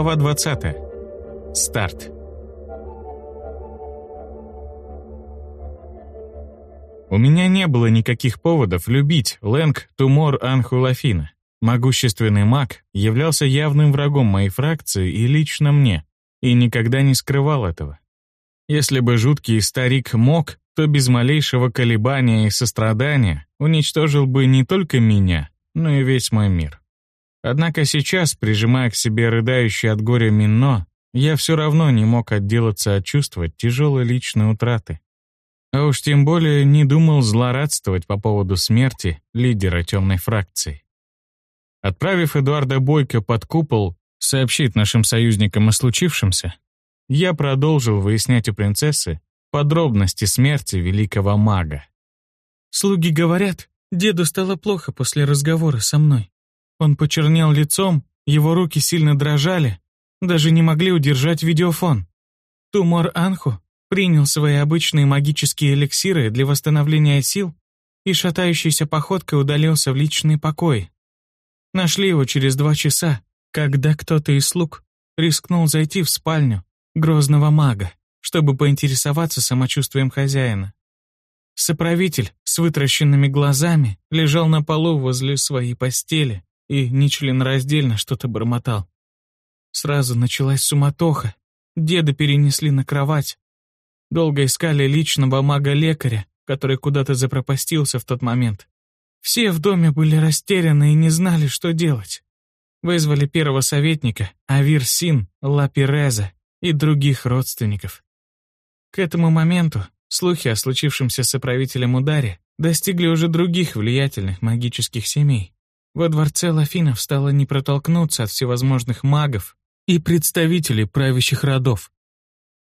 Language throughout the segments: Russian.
Глава 20. Старт. У меня не было никаких поводов любить Лэнг Тумор Анхулафина. Могущественный маг являлся явным врагом моей фракции и лично мне, и никогда не скрывал этого. Если бы жуткий старик мог, то без малейшего колебания и сострадания уничтожил бы не только меня, но и весь мой мир. Однако сейчас, прижимая к себе рыдающий от горя Минно, я все равно не мог отделаться от чувства тяжелой личной утраты. А уж тем более не думал злорадствовать по поводу смерти лидера темной фракции. Отправив Эдуарда Бойко под купол сообщить нашим союзникам о случившемся, я продолжил выяснять у принцессы подробности смерти великого мага. «Слуги говорят, деду стало плохо после разговора со мной. Он почернел лицом, его руки сильно дрожали, даже не могли удержать видеофон. Тумор Анху принял свои обычные магические эликсиры для восстановления сил и шатающейся походкой удалился в личный покой. Нашли его через два часа, когда кто-то из слуг рискнул зайти в спальню грозного мага, чтобы поинтересоваться самочувствием хозяина. Соправитель с вытращенными глазами лежал на полу возле своей постели и нечленораздельно что-то бормотал. Сразу началась суматоха. Деда перенесли на кровать. Долго искали личного мага-лекаря, который куда-то запропастился в тот момент. Все в доме были растеряны и не знали, что делать. Вызвали первого советника, Авир Син, Лапиреза и других родственников. К этому моменту слухи о случившемся с управителем ударе достигли уже других влиятельных магических семей. Во дворце Лафинов стало не протолкнуться от всевозможных магов и представителей правящих родов.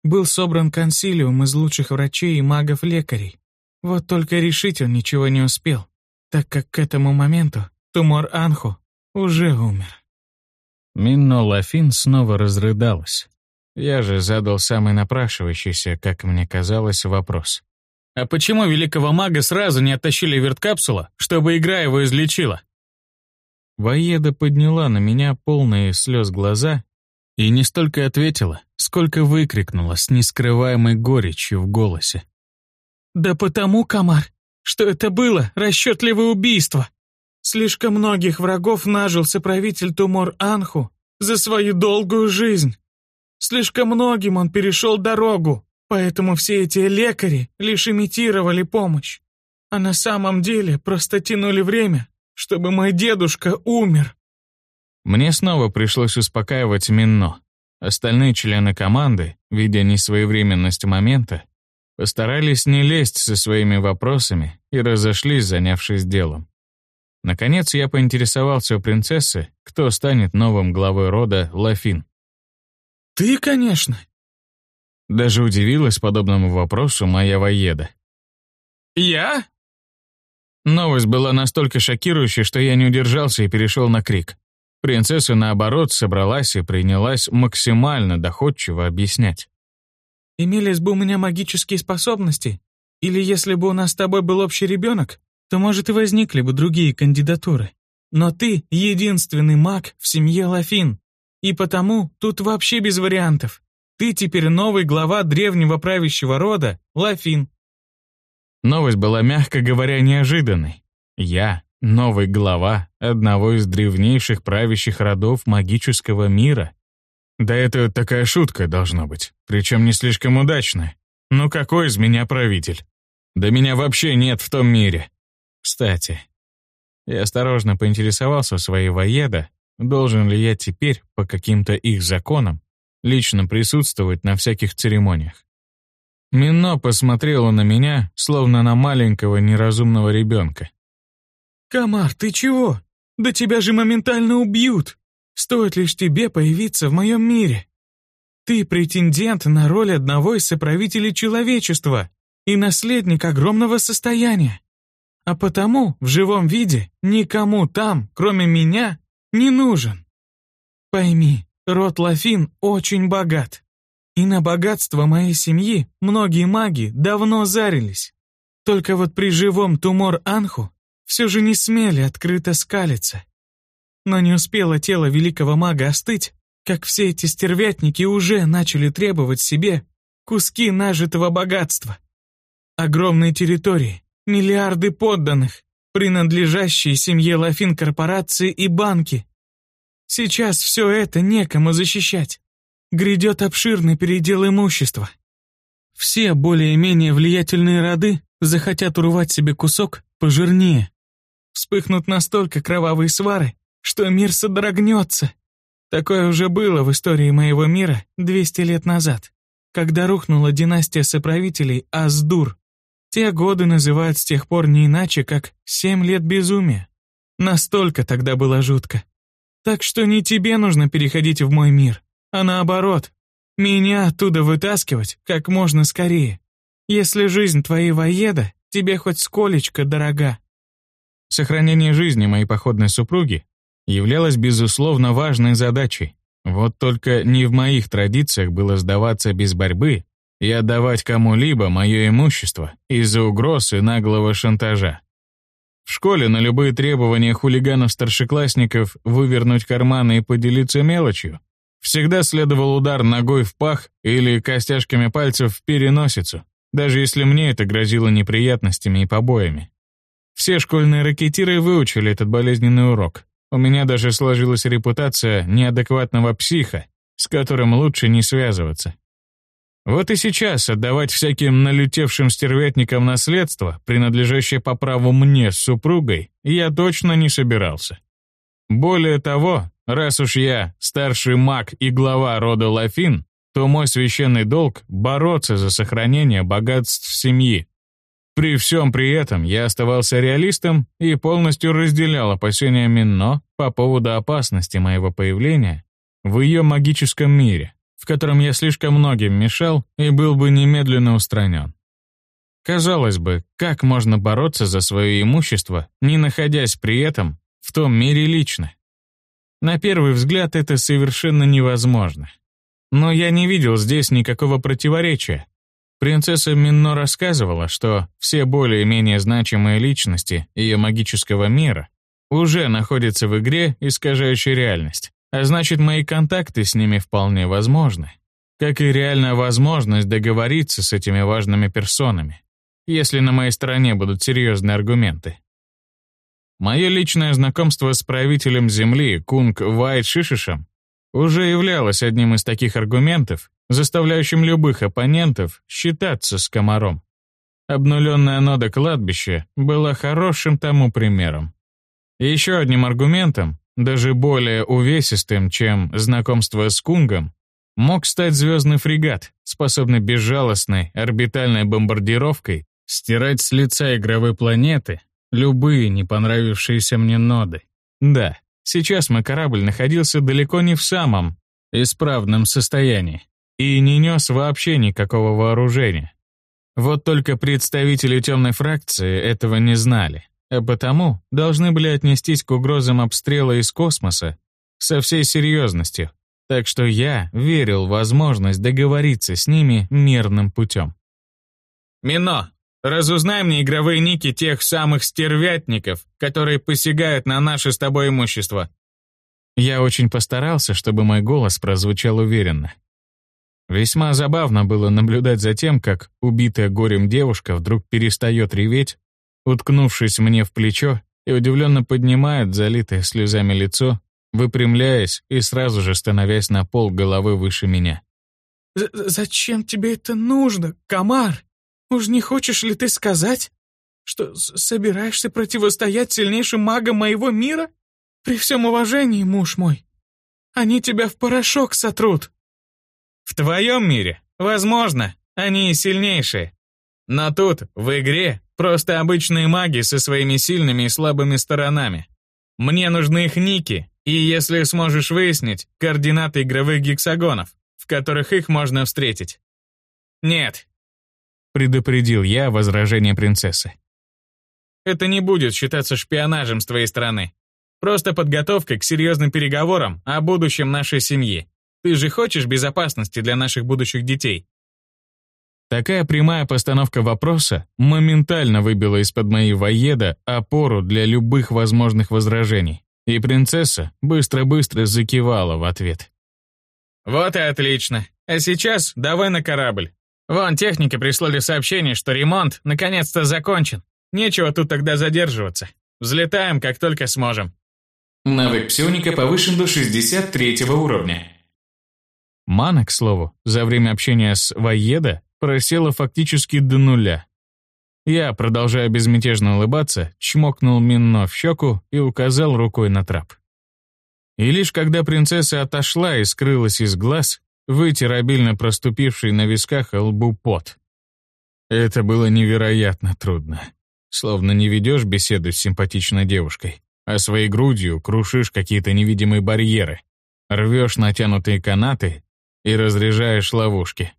Был собран консилиум из лучших врачей и магов-лекарей. Вот только решить он ничего не успел, так как к этому моменту Тумор Анху уже умер. Минно Лафин снова разрыдалась. Я же задал самый напрашивающийся, как мне казалось, вопрос. «А почему великого мага сразу не оттащили верткапсула, чтобы игра его излечила?» Воеда подняла на меня полные слез глаза и не столько ответила, сколько выкрикнула с нескрываемой горечью в голосе. «Да потому, Камар, что это было расчетливое убийство. Слишком многих врагов нажился правитель Тумор Анху за свою долгую жизнь. Слишком многим он перешел дорогу, поэтому все эти лекари лишь имитировали помощь. А на самом деле просто тянули время, чтобы мой дедушка умер. Мне снова пришлось успокаивать Минно. Остальные члены команды, видя несвоевременность момента, постарались не лезть со своими вопросами и разошлись, занявшись делом. Наконец я поинтересовался у принцессы, кто станет новым главой рода Лафин. «Ты, конечно». Даже удивилась подобному вопросу моя воеда. «Я?» Новость была настолько шокирующей, что я не удержался и перешел на крик. Принцесса, наоборот, собралась и принялась максимально доходчиво объяснять. «Имелись бы у меня магические способности, или если бы у нас с тобой был общий ребенок, то, может, и возникли бы другие кандидатуры. Но ты — единственный маг в семье Лафин, и потому тут вообще без вариантов. Ты теперь новый глава древнего правящего рода Лафин. Новость была, мягко говоря, неожиданной. Я — новый глава одного из древнейших правящих родов магического мира. Да это такая шутка должна быть, причем не слишком удачная. Ну какой из меня правитель? Да меня вообще нет в том мире. Кстати, я осторожно поинтересовался своей воеда, Должен ли я теперь, по каким-то их законам, лично присутствовать на всяких церемониях? Мино посмотрела на меня, словно на маленького неразумного ребенка. «Камар, ты чего? Да тебя же моментально убьют! Стоит лишь тебе появиться в моем мире. Ты претендент на роль одного из соправителей человечества и наследник огромного состояния. А потому в живом виде никому там, кроме меня, не нужен. Пойми, род Лафин очень богат. И на богатство моей семьи многие маги давно зарились. Только вот при живом Тумор Анху все же не смели открыто скалиться. Но не успело тело великого мага остыть, как все эти стервятники уже начали требовать себе куски нажитого богатства. Огромные территории, миллиарды подданных, принадлежащие семье Лафин корпорации и банки. Сейчас все это некому защищать. Грядет обширный передел имущества. Все более-менее влиятельные роды захотят урвать себе кусок пожирнее. Вспыхнут настолько кровавые свары, что мир содрогнется. Такое уже было в истории моего мира 200 лет назад, когда рухнула династия соправителей Аздур. Те годы называют с тех пор не иначе, как «семь лет безумия». Настолько тогда было жутко. Так что не тебе нужно переходить в мой мир, а наоборот, меня оттуда вытаскивать как можно скорее. Если жизнь твоей воеда тебе хоть сколечко дорога. Сохранение жизни моей походной супруги являлось безусловно важной задачей. Вот только не в моих традициях было сдаваться без борьбы и отдавать кому-либо мое имущество из-за угроз и наглого шантажа. В школе на любые требования хулиганов-старшеклассников вывернуть карманы и поделиться мелочью всегда следовал удар ногой в пах или костяшками пальцев в переносицу, даже если мне это грозило неприятностями и побоями. Все школьные ракетиры выучили этот болезненный урок, у меня даже сложилась репутация неадекватного психа, с которым лучше не связываться. Вот и сейчас отдавать всяким налютевшим стервятникам наследство, принадлежащее по праву мне с супругой, я точно не собирался. Более того, раз уж я старший маг и глава рода Лафин, то мой священный долг — бороться за сохранение богатств семьи, при всем при этом я оставался реалистом и полностью разделял опасения Минно по поводу опасности моего появления в ее магическом мире, в котором я слишком многим мешал и был бы немедленно устранен. Казалось бы, как можно бороться за свое имущество, не находясь при этом в том мире лично? На первый взгляд это совершенно невозможно. Но я не видел здесь никакого противоречия, Принцесса Минно рассказывала, что все более-менее значимые личности ее магического мира уже находятся в игре, искажающей реальность, а значит, мои контакты с ними вполне возможны. Как и реальная возможность договориться с этими важными персонами, если на моей стороне будут серьезные аргументы. Мое личное знакомство с правителем Земли Кунг Вайт Шишишем уже являлось одним из таких аргументов, заставляющим любых оппонентов считаться с комаром. Обнуленная нода кладбища была хорошим тому примером. Еще одним аргументом, даже более увесистым, чем знакомство с Кунгом, мог стать звездный фрегат, способный безжалостной орбитальной бомбардировкой стирать с лица игровой планеты любые не понравившиеся мне ноды. Да, сейчас мой корабль находился далеко не в самом исправном состоянии и не нес вообще никакого вооружения. Вот только представители темной фракции этого не знали, а потому должны были отнестись к угрозам обстрела из космоса со всей серьезностью, так что я верил в возможность договориться с ними мирным путем. «Мино, разузнай мне игровые ники тех самых стервятников, которые посягают на наше с тобой имущество». Я очень постарался, чтобы мой голос прозвучал уверенно. Весьма забавно было наблюдать за тем, как убитая горем девушка вдруг перестает реветь, уткнувшись мне в плечо и удивленно поднимает залитое слезами лицо, выпрямляясь и сразу же становясь на пол головы выше меня. «Зачем тебе это нужно, комар? Уж не хочешь ли ты сказать, что собираешься противостоять сильнейшим магам моего мира? При всем уважении, муж мой, они тебя в порошок сотрут». В твоем мире, возможно, они и сильнейшие. Но тут, в игре, просто обычные маги со своими сильными и слабыми сторонами. Мне нужны их ники, и если сможешь выяснить, координаты игровых гексагонов, в которых их можно встретить. Нет. Предупредил я возражение принцессы. Это не будет считаться шпионажем с твоей стороны. Просто подготовка к серьезным переговорам о будущем нашей семьи. Ты же хочешь безопасности для наших будущих детей?» Такая прямая постановка вопроса моментально выбила из-под моей воеда опору для любых возможных возражений, и принцесса быстро-быстро закивала в ответ. Вот и отлично. А сейчас давай на корабль. Вон, техники прислали сообщение, что ремонт наконец-то закончен. Нечего тут тогда задерживаться. Взлетаем, как только сможем. Навык псионика повышен до 63 уровня. Мана, к слову, за время общения с Ваеда просела фактически до нуля. Я, продолжая безмятежно улыбаться, чмокнул Минно в щеку и указал рукой на трап. И лишь когда принцесса отошла и скрылась из глаз, вытер обильно проступивший на висках лбу пот. Это было невероятно трудно. Словно не ведешь беседу с симпатичной девушкой, а своей грудью крушишь какие-то невидимые барьеры, рвешь натянутые канаты и разряжаешь ловушки.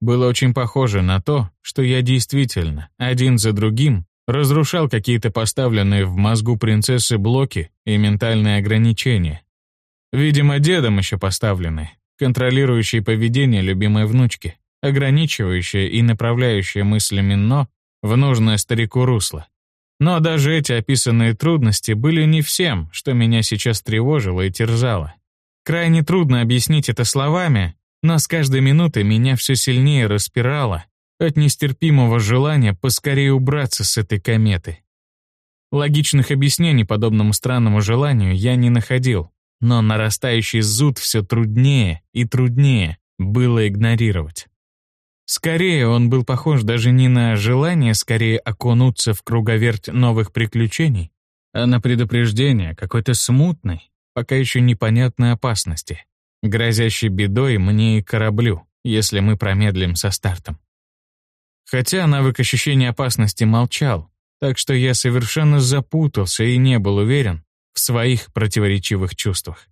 Было очень похоже на то, что я действительно, один за другим, разрушал какие-то поставленные в мозгу принцессы блоки и ментальные ограничения. Видимо, дедом еще поставленные, контролирующие поведение любимой внучки, ограничивающие и направляющие мысли Минно в нужное старику русло. Но даже эти описанные трудности были не всем, что меня сейчас тревожило и терзало. Крайне трудно объяснить это словами, но с каждой минутой меня все сильнее распирало от нестерпимого желания поскорее убраться с этой кометы. Логичных объяснений подобному странному желанию я не находил, но нарастающий зуд все труднее и труднее было игнорировать. Скорее, он был похож даже не на желание скорее окунуться в круговерть новых приключений, а на предупреждение какой-то смутной, пока еще непонятной опасности, грозящей бедой мне и кораблю, если мы промедлим со стартом. Хотя навык ощущения опасности молчал, так что я совершенно запутался и не был уверен в своих противоречивых чувствах.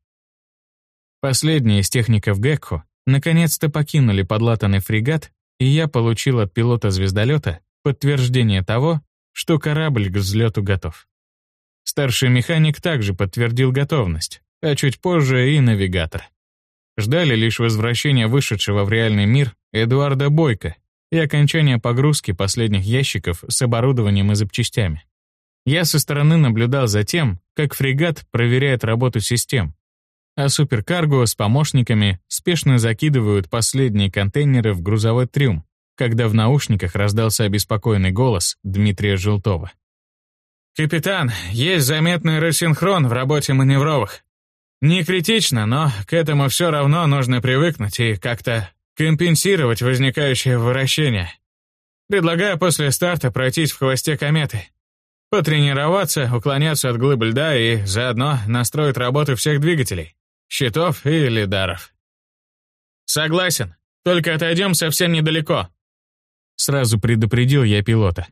Последние из техников Гекко наконец-то покинули подлатанный фрегат и я получил от пилота звездолета подтверждение того, что корабль к взлету готов. Старший механик также подтвердил готовность, а чуть позже и навигатор. Ждали лишь возвращения вышедшего в реальный мир Эдуарда Бойко и окончания погрузки последних ящиков с оборудованием и запчастями. Я со стороны наблюдал за тем, как фрегат проверяет работу систем, а суперкарго с помощниками спешно закидывают последние контейнеры в грузовой трюм, когда в наушниках раздался обеспокоенный голос Дмитрия Желтова. «Капитан, есть заметный рассинхрон в работе маневровых. Не критично, но к этому все равно нужно привыкнуть и как-то компенсировать возникающее вращение. Предлагаю после старта пройтись в хвосте кометы. Потренироваться, уклоняться от глыб льда и заодно настроить работу всех двигателей. Щитов и лидаров. Согласен, только отойдем совсем недалеко. Сразу предупредил я пилота.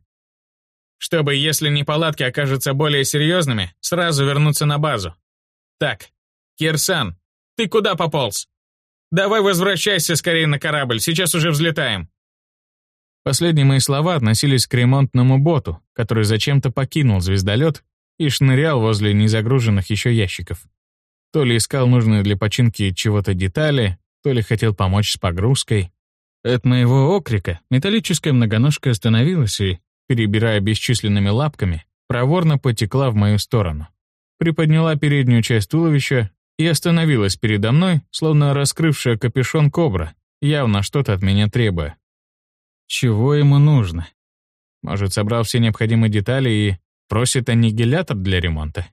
Чтобы, если неполадки окажутся более серьезными, сразу вернуться на базу. Так, Кирсан, ты куда пополз? Давай возвращайся скорее на корабль, сейчас уже взлетаем. Последние мои слова относились к ремонтному боту, который зачем-то покинул звездолет и шнырял возле незагруженных еще ящиков. То ли искал нужные для починки чего-то детали, то ли хотел помочь с погрузкой. От моего окрика металлическая многоножка остановилась и, перебирая бесчисленными лапками, проворно потекла в мою сторону. Приподняла переднюю часть туловища и остановилась передо мной, словно раскрывшая капюшон кобра, явно что-то от меня требуя. Чего ему нужно? Может, собрал все необходимые детали и просит аннигилятор для ремонта?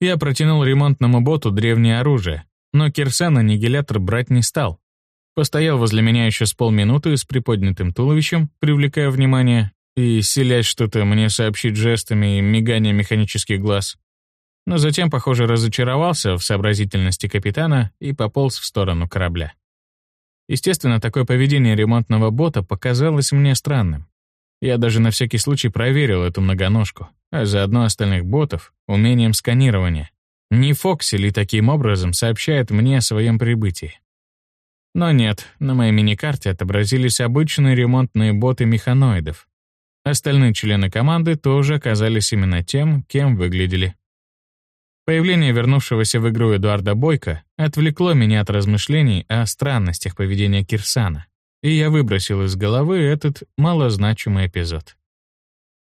Я протянул ремонтному боту древнее оружие, но Кирсан аннигилятор брать не стал. Постоял возле меня еще с полминуты с приподнятым туловищем, привлекая внимание, и селясь что-то мне сообщить жестами и мигания механических глаз. Но затем, похоже, разочаровался в сообразительности капитана и пополз в сторону корабля. Естественно, такое поведение ремонтного бота показалось мне странным. Я даже на всякий случай проверил эту многоножку, а заодно остальных ботов умением сканирования. Не Фокси ли таким образом сообщает мне о своем прибытии? Но нет, на моей миникарте отобразились обычные ремонтные боты механоидов. Остальные члены команды тоже оказались именно тем, кем выглядели. Появление вернувшегося в игру Эдуарда Бойко отвлекло меня от размышлений о странностях поведения Кирсана и я выбросил из головы этот малозначимый эпизод.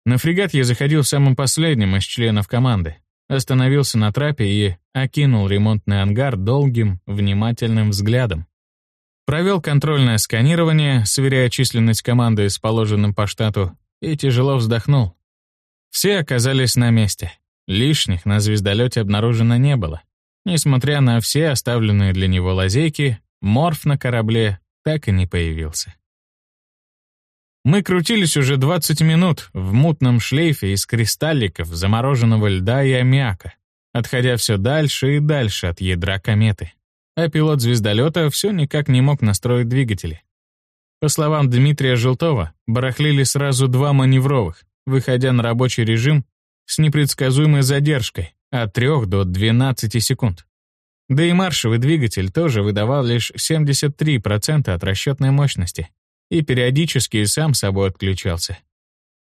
На фрегат я заходил самым последним из членов команды, остановился на трапе и окинул ремонтный ангар долгим, внимательным взглядом. Провел контрольное сканирование, сверяя численность команды с положенным по штату, и тяжело вздохнул. Все оказались на месте. Лишних на звездолете обнаружено не было. Несмотря на все оставленные для него лазейки, морф на корабле так и не появился. Мы крутились уже 20 минут в мутном шлейфе из кристалликов, замороженного льда и аммиака, отходя все дальше и дальше от ядра кометы. А пилот звездолета все никак не мог настроить двигатели. По словам Дмитрия Желтова, барахлили сразу два маневровых, выходя на рабочий режим с непредсказуемой задержкой от 3 до 12 секунд. Да и маршевый двигатель тоже выдавал лишь 73% от расчетной мощности, и периодически сам собой отключался.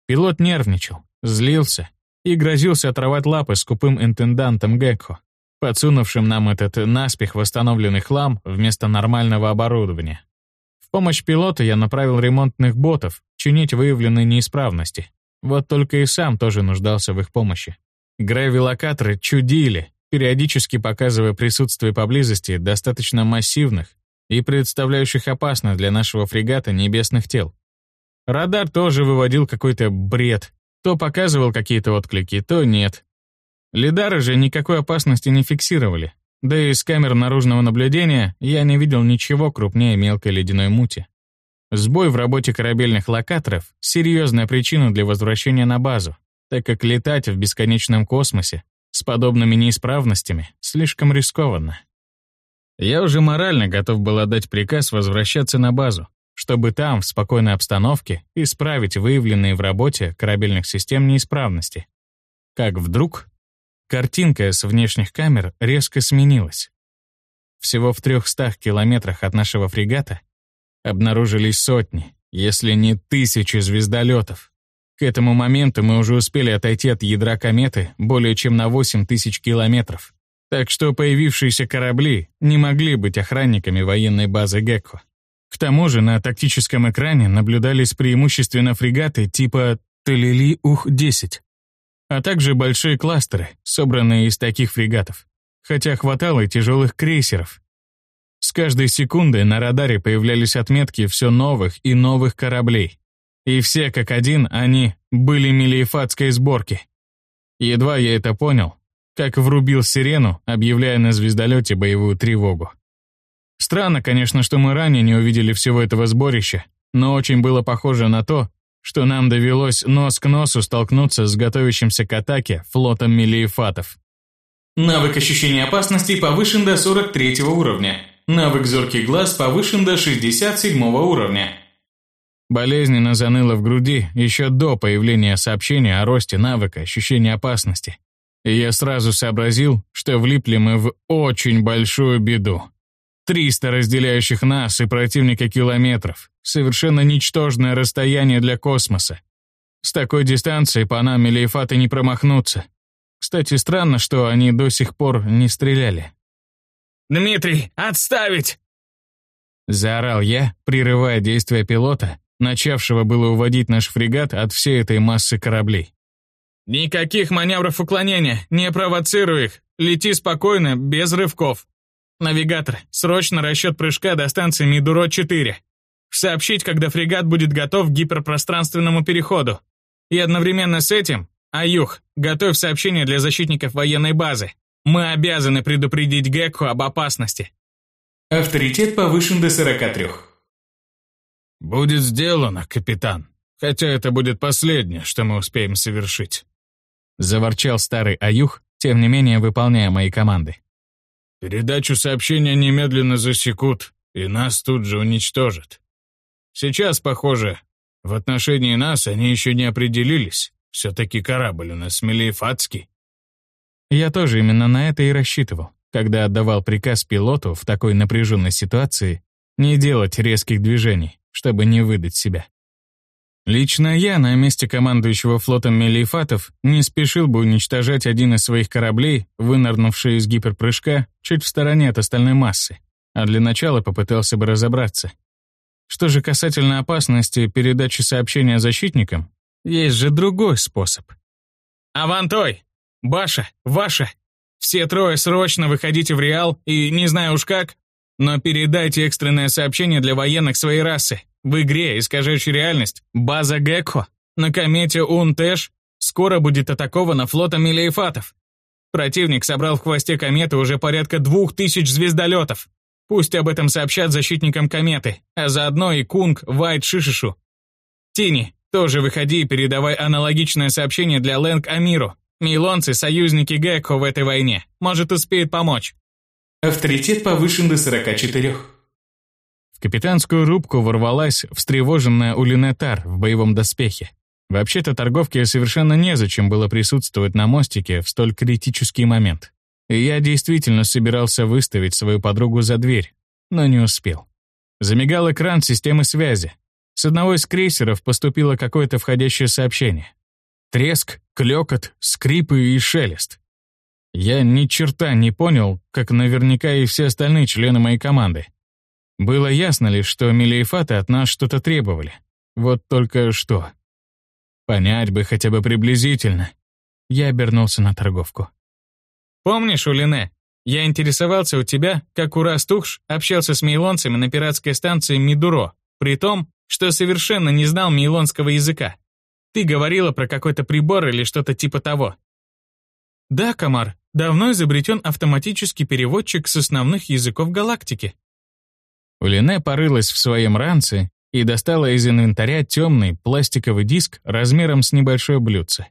Пилот нервничал, злился и грозился отрывать лапы скупым интендантом Гекко, подсунувшим нам этот наспех восстановленный хлам вместо нормального оборудования. В помощь пилоту я направил ремонтных ботов чинить выявленные неисправности. Вот только и сам тоже нуждался в их помощи. Гравилокаторы чудили, периодически показывая присутствие поблизости достаточно массивных, и представляющих опасность для нашего фрегата небесных тел. Радар тоже выводил какой-то бред. То показывал какие-то отклики, то нет. Лидары же никакой опасности не фиксировали. Да и с камер наружного наблюдения я не видел ничего крупнее мелкой ледяной мути. Сбой в работе корабельных локаторов — серьезная причина для возвращения на базу, так как летать в бесконечном космосе с подобными неисправностями слишком рискованно. Я уже морально готов был отдать приказ возвращаться на базу, чтобы там, в спокойной обстановке, исправить выявленные в работе корабельных систем неисправности. Как вдруг картинка с внешних камер резко сменилась. Всего в трехстах километрах от нашего фрегата обнаружились сотни, если не тысячи звездолетов. К этому моменту мы уже успели отойти от ядра кометы более чем на 8 тысяч километров. Так что появившиеся корабли не могли быть охранниками военной базы Гекко. К тому же на тактическом экране наблюдались преимущественно фрегаты типа Талили-Ух-10, а также большие кластеры, собранные из таких фрегатов, хотя хватало и тяжелых крейсеров. Каждой секундой на радаре появлялись отметки все новых и новых кораблей. И все как один они были мелиефатской сборки. Едва я это понял, как врубил сирену, объявляя на звездолете боевую тревогу. Странно, конечно, что мы ранее не увидели всего этого сборища, но очень было похоже на то, что нам довелось нос к носу столкнуться с готовящимся к атаке флотом мелиефатов. Навык ощущения опасности повышен до 43 уровня. Навык зоркий глаз повышен до 67 уровня. Болезненно заныло в груди еще до появления сообщения о росте навыка ощущения опасности. И я сразу сообразил, что влипли мы в очень большую беду. Триста разделяющих нас и противника километров. Совершенно ничтожное расстояние для космоса. С такой дистанции по нам Мелиефаты не промахнуться. Кстати, странно, что они до сих пор не стреляли. «Дмитрий, отставить!» Заорал я, прерывая действия пилота, начавшего было уводить наш фрегат от всей этой массы кораблей. «Никаких маневров уклонения, не провоцируй их. Лети спокойно, без рывков. Навигатор, срочно расчет прыжка до станции Мидуро-4. Сообщить, когда фрегат будет готов к гиперпространственному переходу. И одновременно с этим, Аюх, готовь сообщение для защитников военной базы. Мы обязаны предупредить Гекко об опасности». Авторитет повышен до 43. «Будет сделано, капитан. Хотя это будет последнее, что мы успеем совершить». Заворчал старый Аюх, тем не менее выполняя мои команды. «Передачу сообщения немедленно засекут, и нас тут же уничтожат. Сейчас, похоже, в отношении нас они еще не определились. Все-таки корабль у нас мелиефатский». Я тоже именно на это и рассчитывал, когда отдавал приказ пилоту в такой напряженной ситуации не делать резких движений, чтобы не выдать себя. Лично я на месте командующего флотом Мелиефатов не спешил бы уничтожать один из своих кораблей, вынырнувший из гиперпрыжка, чуть в стороне от остальной массы, а для начала попытался бы разобраться. Что же касательно опасности передачи сообщения защитникам, есть же другой способ. «Авантой! Баша, Ваша, все трое срочно выходите в Реал и не знаю уж как, но передайте экстренное сообщение для военных своей расы. В игре, искажающей реальность, база Гекко на комете Унтэш скоро будет атакована флотом Мелиефатов. Противник собрал в хвосте кометы уже порядка двух тысяч звездолетов. Пусть об этом сообщат защитникам кометы, а заодно и Кунг Вайт Шишишу. Тини, тоже выходи и передавай аналогичное сообщение для Лэнг Амиру. Мейлонцы — союзники Гекко в этой войне. Может, успеет помочь. Авторитет повышен до 44. В капитанскую рубку ворвалась встревоженная Улинетар в боевом доспехе. Вообще-то торговке совершенно незачем было присутствовать на мостике в столь критический момент. И я действительно собирался выставить свою подругу за дверь, но не успел. Замигал экран системы связи. С одного из крейсеров поступило какое-то входящее сообщение. Треск, клёкот, скрипы и шелест. Я ни черта не понял, как наверняка и все остальные члены моей команды. Было ясно лишь, что Мелиефаты от нас что-то требовали. Вот только что. Понять бы хотя бы приблизительно. Я обернулся на торговку. «Помнишь, Улине, я интересовался у тебя, как Урас Тухш общался с мейлонцами на пиратской станции Мидуро, при том, что совершенно не знал мейлонского языка. Ты говорила про какой-то прибор или что-то типа того. Да, Камар, давно изобретен автоматический переводчик с основных языков галактики. Улине порылась в своем ранце и достала из инвентаря темный пластиковый диск размером с небольшое блюдце.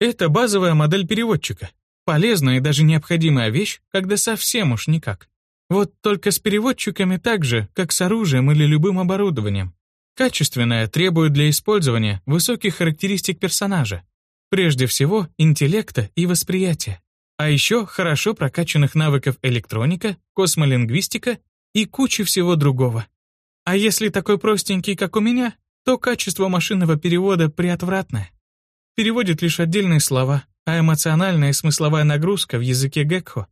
Это базовая модель переводчика. Полезная и даже необходимая вещь, когда совсем уж никак. Вот только с переводчиками так же, как с оружием или любым оборудованием. Качественное требует для использования высоких характеристик персонажа. Прежде всего, интеллекта и восприятия. А еще хорошо прокачанных навыков электроника, космолингвистика и кучи всего другого. А если такой простенький, как у меня, то качество машинного перевода приотвратное. Переводит лишь отдельные слова, а эмоциональная и смысловая нагрузка в языке Гекхо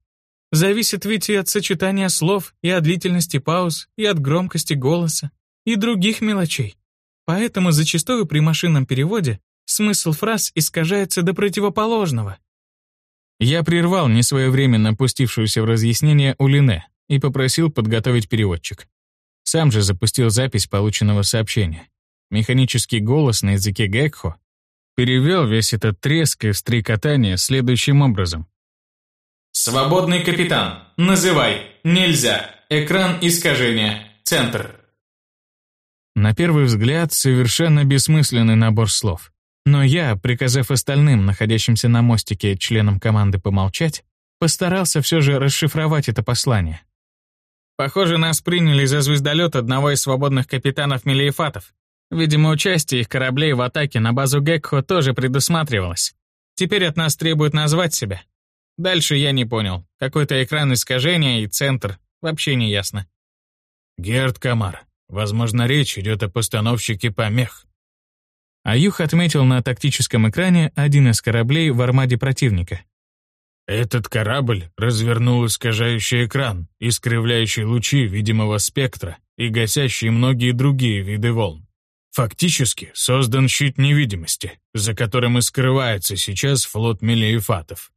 зависит ведь и от сочетания слов, и от длительности пауз, и от громкости голоса и других мелочей. Поэтому зачастую при машинном переводе смысл фраз искажается до противоположного. Я прервал несвоевременно пустившуюся в разъяснение Улине и попросил подготовить переводчик. Сам же запустил запись полученного сообщения. Механический голос на языке Гекхо перевел весь этот треск и стрекотание следующим образом. «Свободный капитан. Называй. Нельзя. Экран искажения. Центр. На первый взгляд, совершенно бессмысленный набор слов. Но я, приказав остальным, находящимся на мостике членам команды помолчать, постарался все же расшифровать это послание. Похоже, нас приняли за звездолет одного из свободных капитанов Мелиефатов. Видимо, участие их кораблей в атаке на базу Гекхо тоже предусматривалось. Теперь от нас требуют назвать себя. Дальше я не понял. Какой-то экран искажения и центр. Вообще не ясно. Герд Камар, Возможно, речь идет о постановщике помех. Аюх отметил на тактическом экране один из кораблей в армаде противника. Этот корабль развернул искажающий экран, искривляющий лучи видимого спектра и гасящий многие другие виды волн. Фактически создан щит невидимости, за которым и скрывается сейчас флот Мелиефатов.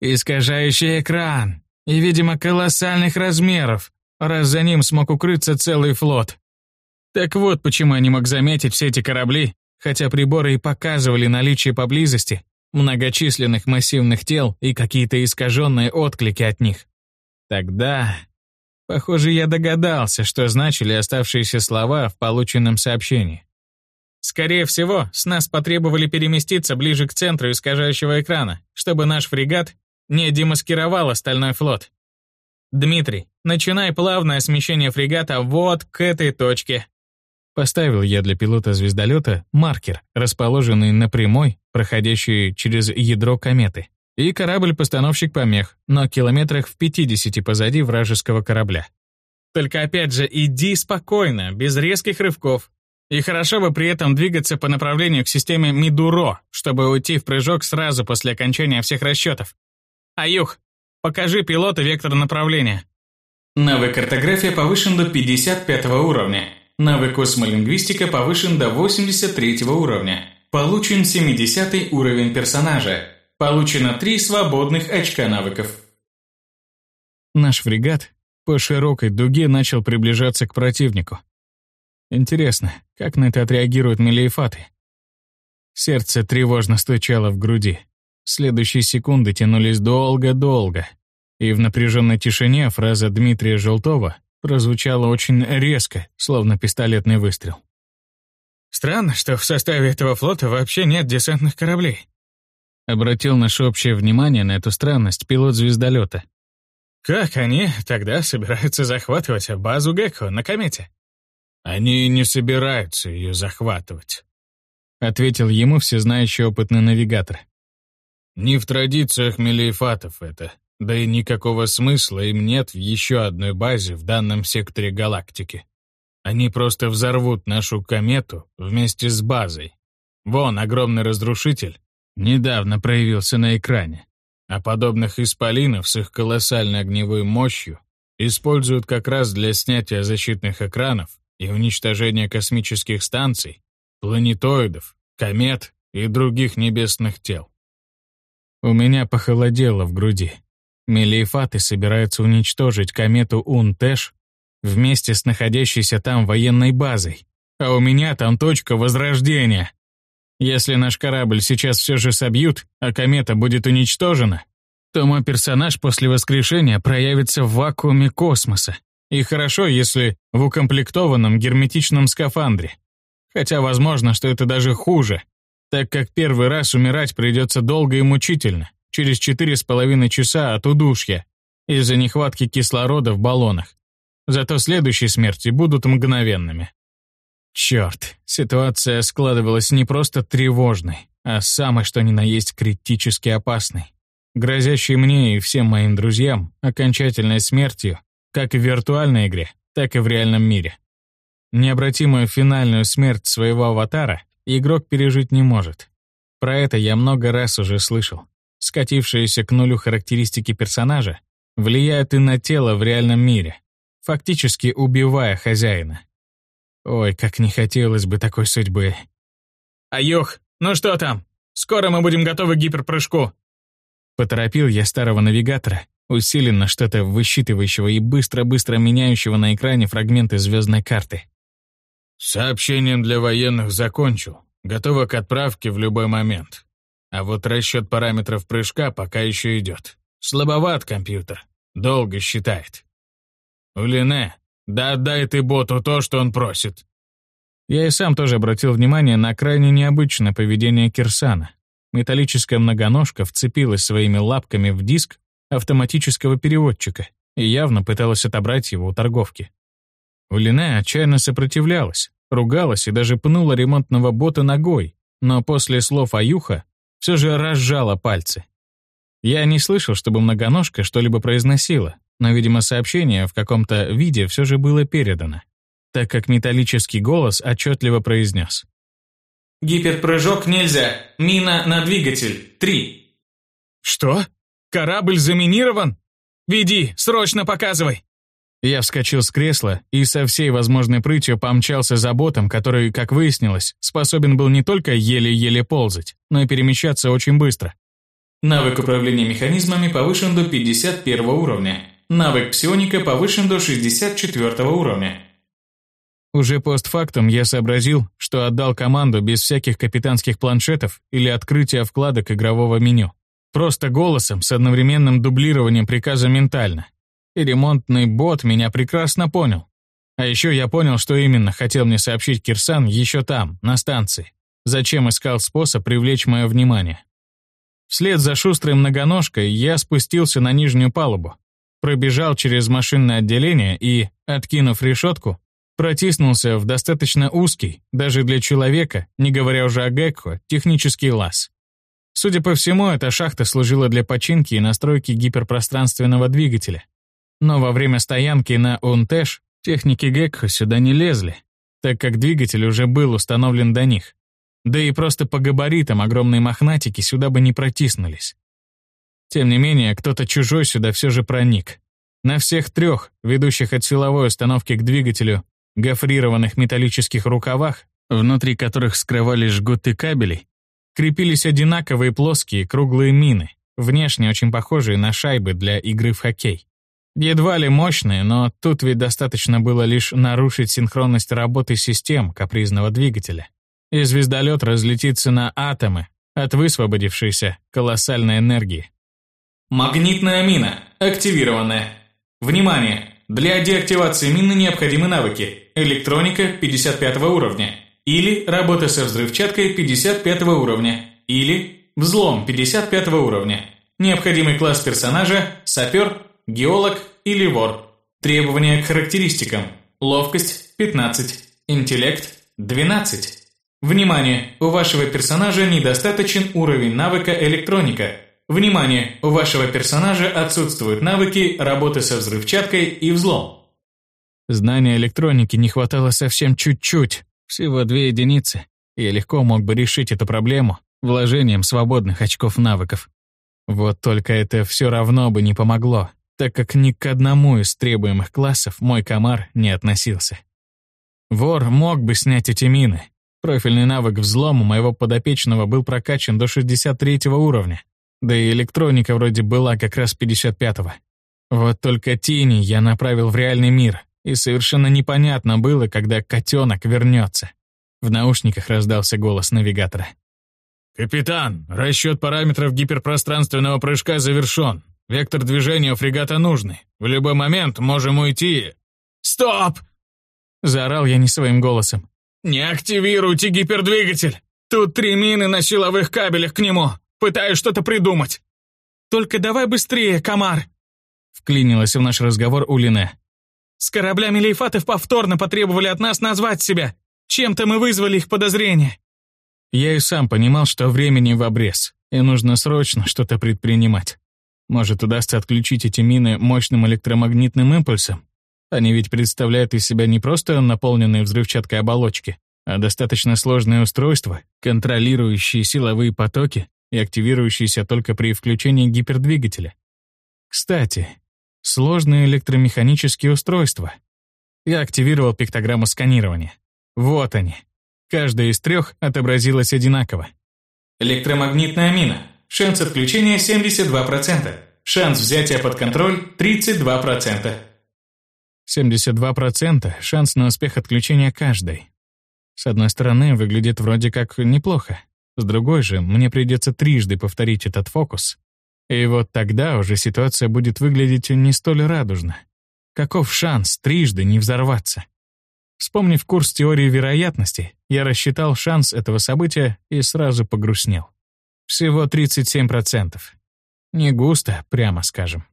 «Искажающий экран! И, видимо, колоссальных размеров!» Раз за ним смог укрыться целый флот. Так вот, почему я не мог заметить все эти корабли, хотя приборы и показывали наличие поблизости многочисленных массивных тел и какие-то искаженные отклики от них. Тогда, похоже, я догадался, что значили оставшиеся слова в полученном сообщении. Скорее всего, с нас потребовали переместиться ближе к центру искажающего экрана, чтобы наш фрегат не демаскировал остальной флот. «Дмитрий, начинай плавное смещение фрегата вот к этой точке». Поставил я для пилота звездолета маркер, расположенный на прямой, проходящей через ядро кометы, и корабль-постановщик помех, но километрах в 50 позади вражеского корабля. Только опять же, иди спокойно, без резких рывков. И хорошо бы при этом двигаться по направлению к системе Мидуро, чтобы уйти в прыжок сразу после окончания всех расчетов. Аюх, Покажи пилоту вектор направления. Навык картография повышен до 55 уровня. Навык космолингвистика повышен до 83 уровня. Получен 70 уровень персонажа. Получено 3 свободных очка навыков. Наш фрегат по широкой дуге начал приближаться к противнику. Интересно, как на это отреагируют мелиефаты? Сердце тревожно стучало в груди. Следующие секунды тянулись долго-долго, и в напряженной тишине фраза Дмитрия Желтова прозвучала очень резко, словно пистолетный выстрел. «Странно, что в составе этого флота вообще нет десантных кораблей», обратил наше общее внимание на эту странность пилот звездолета. «Как они тогда собираются захватывать базу Гекко на комете?» «Они не собираются ее захватывать», — ответил ему всезнающий опытный навигатор. «Не в традициях мелиефатов это, да и никакого смысла им нет в еще одной базе в данном секторе галактики. Они просто взорвут нашу комету вместе с базой. Вон огромный разрушитель недавно проявился на экране, а подобных исполинов с их колоссальной огневой мощью используют как раз для снятия защитных экранов и уничтожения космических станций, планетоидов, комет и других небесных тел. У меня похолодело в груди. Мелиефаты собираются уничтожить комету Унтэш вместе с находящейся там военной базой, а у меня там точка возрождения. Если наш корабль сейчас все же собьют, а комета будет уничтожена, то мой персонаж после воскрешения проявится в вакууме космоса. И хорошо, если в укомплектованном герметичном скафандре. Хотя возможно, что это даже хуже, так как первый раз умирать придется долго и мучительно, через четыре с половиной часа от удушья, из-за нехватки кислорода в баллонах. Зато следующие смерти будут мгновенными. Черт, ситуация складывалась не просто тревожной, а самой что ни на есть критически опасной, грозящей мне и всем моим друзьям окончательной смертью, как в виртуальной игре, так и в реальном мире. Необратимую финальную смерть своего аватара игрок пережить не может. Про это я много раз уже слышал. Скатившиеся к нулю характеристики персонажа влияют и на тело в реальном мире, фактически убивая хозяина. Ой, как не хотелось бы такой судьбы. «Аюх, ну что там? Скоро мы будем готовы к гиперпрыжку!» Поторопил я старого навигатора, усиленно что-то высчитывающего и быстро-быстро меняющего на экране фрагменты звездной карты. «Сообщением для военных закончил. Готово к отправке в любой момент. А вот расчет параметров прыжка пока еще идет. Слабоват компьютер. Долго считает. Улине, да отдай ты боту то, что он просит. Я и сам тоже обратил внимание на крайне необычное поведение Кирсана. Металлическая многоножка вцепилась своими лапками в диск автоматического переводчика и явно пыталась отобрать его у торговки. Улине отчаянно сопротивлялась, ругалась и даже пнула ремонтного бота ногой, но после слов Аюха все же разжала пальцы. Я не слышал, чтобы многоножка что-либо произносила, но, видимо, сообщение в каком-то виде все же было передано, так как металлический голос отчетливо произнес. «Гиперпрыжок нельзя. Мина на двигатель. Три». «Что? Корабль заминирован? Веди, срочно показывай!» Я вскочил с кресла и со всей возможной прытью помчался за ботом, который, как выяснилось, способен был не только еле-еле ползать, но и перемещаться очень быстро. Навык управления механизмами повышен до 51 уровня. Навык псионика повышен до 64 уровня. Уже постфактум я сообразил, что отдал команду без всяких капитанских планшетов или открытия вкладок игрового меню. Просто голосом с одновременным дублированием приказа ментально. И ремонтный бот меня прекрасно понял. А еще я понял, что именно хотел мне сообщить Кирсан еще там, на станции. Зачем искал способ привлечь мое внимание. Вслед за шустрой многоножкой я спустился на нижнюю палубу, пробежал через машинное отделение и, откинув решетку, протиснулся в достаточно узкий, даже для человека, не говоря уже о Гекко, технический лаз. Судя по всему, эта шахта служила для починки и настройки гиперпространственного двигателя. Но во время стоянки на Унтэш техники Гекко сюда не лезли, так как двигатель уже был установлен до них. Да и просто по габаритам огромные мохнатики сюда бы не протиснулись. Тем не менее, кто-то чужой сюда все же проник. На всех трех, ведущих от силовой установки к двигателю, гофрированных металлических рукавах, внутри которых скрывались жгуты кабелей, крепились одинаковые плоские круглые мины, внешне очень похожие на шайбы для игры в хоккей. Едва ли мощные, но тут ведь достаточно было лишь нарушить синхронность работы систем капризного двигателя. И звездолет разлетится на атомы от высвободившейся колоссальной энергии. Магнитная мина. Активированная. Внимание! Для деактивации мины необходимы навыки электроника 55 уровня или работа со взрывчаткой 55 уровня или взлом 55 уровня. Необходимый класс персонажа – сапер, геолог или вор. Требования к характеристикам. Ловкость – 15. Интеллект – 12. Внимание! У вашего персонажа недостаточен уровень навыка электроника. Внимание! У вашего персонажа отсутствуют навыки работы со взрывчаткой и взлом. Знания электроники не хватало совсем чуть-чуть, всего две единицы. Я легко мог бы решить эту проблему вложением свободных очков навыков. Вот только это все равно бы не помогло, так как ни к одному из требуемых классов мой комар не относился. Вор мог бы снять эти мины. Профильный навык взлома моего подопечного был прокачан до 63 уровня, да и электроника вроде была как раз 55-го. Вот только тени я направил в реальный мир, и совершенно непонятно было, когда котенок вернется. В наушниках раздался голос навигатора. «Капитан, расчет параметров гиперпространственного прыжка завершен. Вектор движения фрегата нужный. В любой момент можем уйти...» «Стоп!» Заорал я не своим голосом. «Не активируйте гипердвигатель! Тут три мины на силовых кабелях к нему. Пытаюсь что-то придумать». «Только давай быстрее, комар!» Вклинилась в наш разговор Улине. «С кораблями Лейфатов повторно потребовали от нас назвать себя. Чем-то мы вызвали их подозрения. Я и сам понимал, что времени в обрез, и нужно срочно что-то предпринимать. Может, удастся отключить эти мины мощным электромагнитным импульсом? Они ведь представляют из себя не просто наполненные взрывчаткой оболочки, а достаточно сложное устройство, контролирующие силовые потоки и активирующиеся только при включении гипердвигателя. Кстати, сложные электромеханические устройства. Я активировал пиктограмму сканирования. Вот они, Каждая из трех отобразилась одинаково. Электромагнитная мина. Шанс отключения 72%. Шанс взятия под контроль 32%. 72% шанс на успех отключения каждой. С одной стороны, выглядит вроде как неплохо. С другой же, мне придется трижды повторить этот фокус. И вот тогда уже ситуация будет выглядеть не столь радужно. Каков шанс трижды не взорваться? Вспомнив курс теории вероятности, я рассчитал шанс этого события и сразу погрустнел. Всего 37%. Не густо, прямо скажем.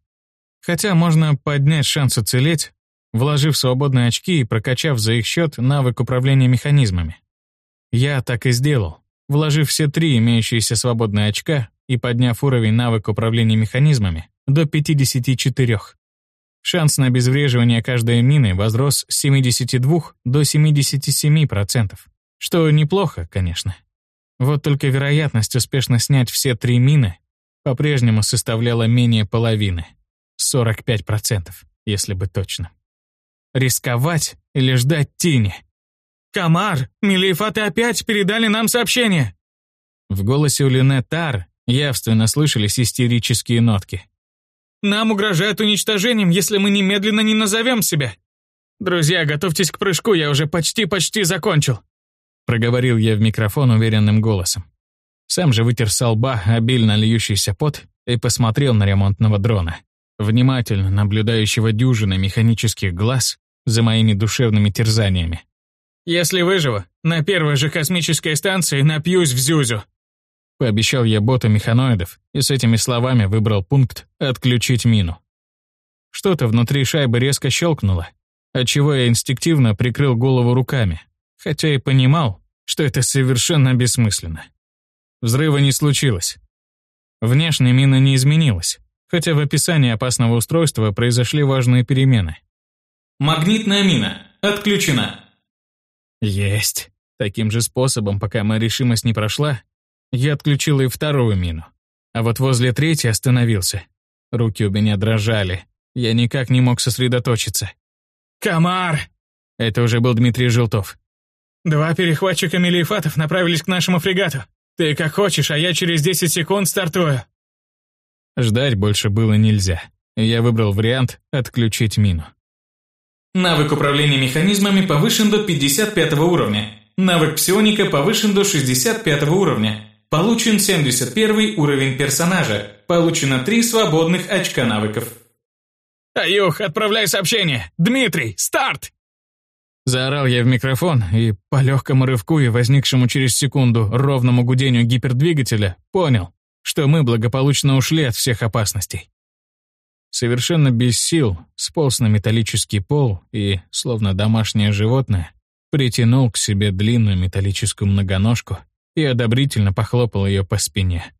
Хотя можно поднять шанс уцелеть, вложив свободные очки и прокачав за их счет навык управления механизмами. Я так и сделал, вложив все три имеющиеся свободные очка и подняв уровень навыка управления механизмами до 54. Шанс на обезвреживание каждой мины возрос с 72 до 77%, что неплохо, конечно. Вот только вероятность успешно снять все три мины по-прежнему составляла менее половины, 45%, если бы точно. Рисковать или ждать тени? «Комар, Мелифаты опять передали нам сообщение!» В голосе у Лине Тар явственно слышались истерические нотки. Нам угрожают уничтожением, если мы немедленно не назовем себя. Друзья, готовьтесь к прыжку, я уже почти-почти закончил. Проговорил я в микрофон уверенным голосом. Сам же вытер со лба обильно льющийся пот и посмотрел на ремонтного дрона, внимательно наблюдающего дюжины механических глаз за моими душевными терзаниями. «Если выживу, на первой же космической станции напьюсь в Зюзю», Пообещал я боту механоидов и с этими словами выбрал пункт «Отключить мину». Что-то внутри шайбы резко щелкнуло, отчего я инстинктивно прикрыл голову руками, хотя и понимал, что это совершенно бессмысленно. Взрыва не случилось. Внешне мина не изменилась, хотя в описании опасного устройства произошли важные перемены. Магнитная мина. Отключена. Есть. Таким же способом, пока моя решимость не прошла, я отключил и вторую мину. А вот возле третьей остановился. Руки у меня дрожали. Я никак не мог сосредоточиться. «Комар!» Это уже был Дмитрий Желтов. «Два перехватчика Мелиефатов направились к нашему фрегату. Ты как хочешь, а я через 10 секунд стартую. Ждать больше было нельзя. Я выбрал вариант «отключить мину». Навык управления механизмами повышен до 55 уровня. Навык псионика повышен до 65 уровня. Получен 71 уровень персонажа. Получено 3 свободных очка навыков. «Аюх, отправляй сообщение! Дмитрий, старт!» Заорал я в микрофон, и по легкому рывку и возникшему через секунду ровному гудению гипердвигателя понял, что мы благополучно ушли от всех опасностей. Совершенно без сил сполз на металлический пол и, словно домашнее животное, притянул к себе длинную металлическую многоножку и одобрительно похлопал ее по спине.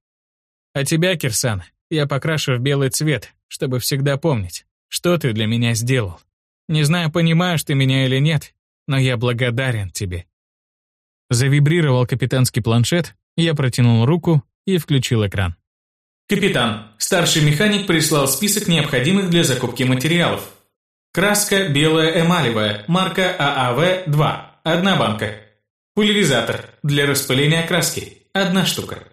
«А тебя, Кирсан, я покрашу в белый цвет, чтобы всегда помнить, что ты для меня сделал. Не знаю, понимаешь ты меня или нет, но я благодарен тебе». Завибрировал капитанский планшет, я протянул руку и включил экран. Капитан, старший механик прислал список необходимых для закупки материалов. Краска белая эмалевая, марка ААВ-2, одна банка. Пульверизатор для распыления краски, одна штука.